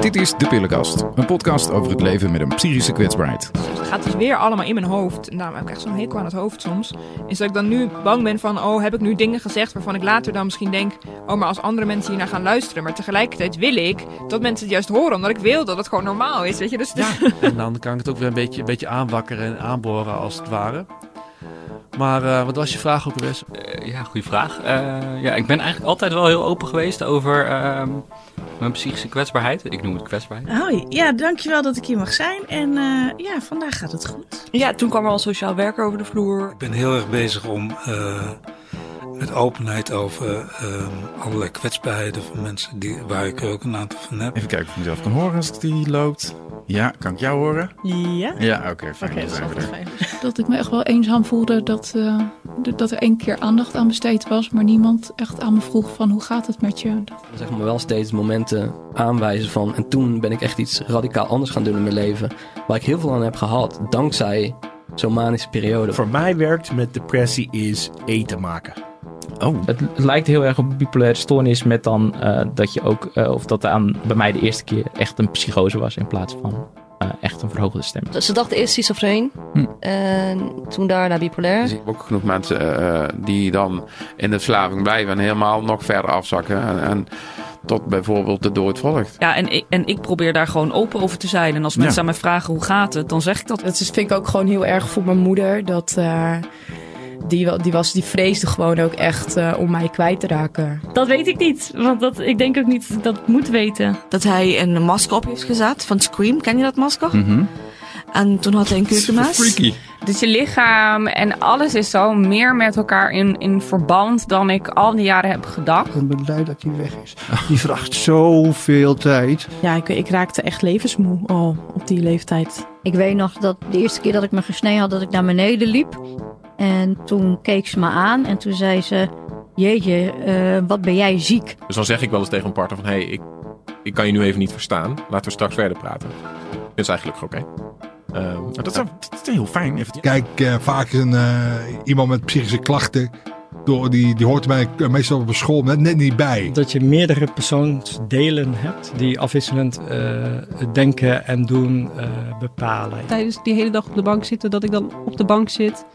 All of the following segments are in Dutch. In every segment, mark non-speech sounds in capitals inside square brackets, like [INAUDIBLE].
Dit is De Pillenkast, een podcast over het leven met een psychische kwetsbaarheid. Het gaat dus weer allemaal in mijn hoofd. En daarom heb ik echt zo'n hekel aan het hoofd soms. Is dat ik dan nu bang ben van, oh, heb ik nu dingen gezegd waarvan ik later dan misschien denk, oh, maar als andere mensen hiernaar gaan luisteren. Maar tegelijkertijd wil ik dat mensen het juist horen, omdat ik wil dat het gewoon normaal is, weet je. Dus Ja, [LAUGHS] en dan kan ik het ook weer een beetje, een beetje aanwakkeren en aanboren als het ware. Maar eh, wat was je vraag ook weer? Eh, ja, goede vraag. Eh, ja, ik ben eigenlijk altijd wel heel open geweest over ehm, mijn psychische kwetsbaarheid. Ik noem het kwetsbaarheid. Hoi, ja, dankjewel dat ik hier mag zijn. En eh, ja, vandaag gaat het goed. Ja, toen kwam er al sociaal werker over de vloer. Ik ben heel erg bezig om eh, met openheid over eh, allerlei kwetsbaarheden van mensen die, waar ik er ook een aantal van heb. Even kijken of ik mezelf kan horen als die loopt. Ja, kan ik jou horen? Ja? Ja, oké, fijn. Dat fijn. Dat ik me echt wel eenzaam voelde dat, eh, dat er één keer aandacht aan besteed was, maar niemand echt aan me vroeg van hoe gaat het met je? Dat- zeg maar wel steeds momenten aanwijzen van. En toen ben ik echt iets radicaal anders gaan doen in mijn leven. Waar ik heel veel aan heb gehad, dankzij zo'n manische periode. Voor mij werkt met depressie is eten maken. Oh, Het, lijkt heel erg op een bipolaire stoornis met dan eh, dat je ook, eh, of dat aan bij mij de eerste keer echt een psychose was in plaats van eh, echt een verhoogde stem. Ze dachten eerst schizofreen. Hm. En toen daarna bipolair. Er zijn ook genoeg mensen eh, die dan in de verslaving blijven en helemaal nog verder afzakken. En, en tot bijvoorbeeld de dood volgt. Ja, en ik, en ik probeer daar gewoon open over te zijn. En als mensen Ja. aan mij vragen hoe gaat het, dan zeg ik dat. Dat is, vind ik ook gewoon heel erg voor mijn moeder. Dat, eh, die, die, was, die vreesde gewoon ook echt eh, om mij kwijt te raken. Dat weet ik niet, want dat, ik denk ook niet dat ik dat moet weten. Dat hij een masker op heeft gezet van Scream. Ken je dat masker? mhm. En toen had hij een keukenmes. Freaky. Dus je lichaam en alles is zo meer met elkaar in, in verband dan ik al die jaren heb gedacht. Ik ben blij dat hij weg is. Die vraagt zoveel tijd. Ja, ik, ik raakte echt levensmoe al op die leeftijd. Ik weet nog dat de eerste keer dat ik me gesneden had, dat ik naar beneden liep. En toen keek ze me aan en toen zei ze... Jeetje, eh, wat ben jij ziek? Dus dan zeg ik wel eens tegen een partner van... hé, hey, ik, ik kan je nu even niet verstaan. Laten we straks verder praten. Dat is eigenlijk oké. Ehm, Nou, dat, is, dat is heel fijn. Even, Kijk, eh, vaak is een, eh, iemand met psychische klachten, door, die, die hoort bij, meestal op een school net, net niet bij. Dat je meerdere persoonsdelen hebt die afwisselend eh, denken en doen eh, bepalen. Tijdens die hele dag op de bank zitten, dat ik dan op de bank zit.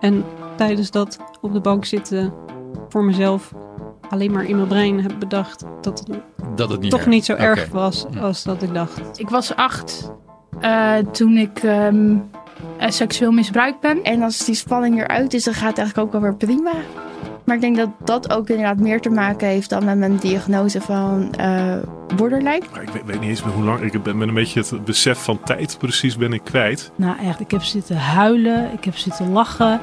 En tijdens dat op de bank zitten voor mezelf alleen maar in mijn brein heb bedacht dat het dat het niet toch erg- niet zo erg was als dat ik dacht. Ik was acht eh, toen ik ehm, eh, seksueel misbruikt ben. En als die spanning eruit is, dan gaat het eigenlijk ook wel weer prima. Maar ik denk dat dat ook inderdaad meer te maken heeft dan met mijn diagnose van eh borderline. Ik weet, weet niet eens meer hoe lang. Ik ben, ben een beetje het besef van tijd precies ben ik kwijt. Nou echt, ik heb zitten huilen, ik heb zitten lachen.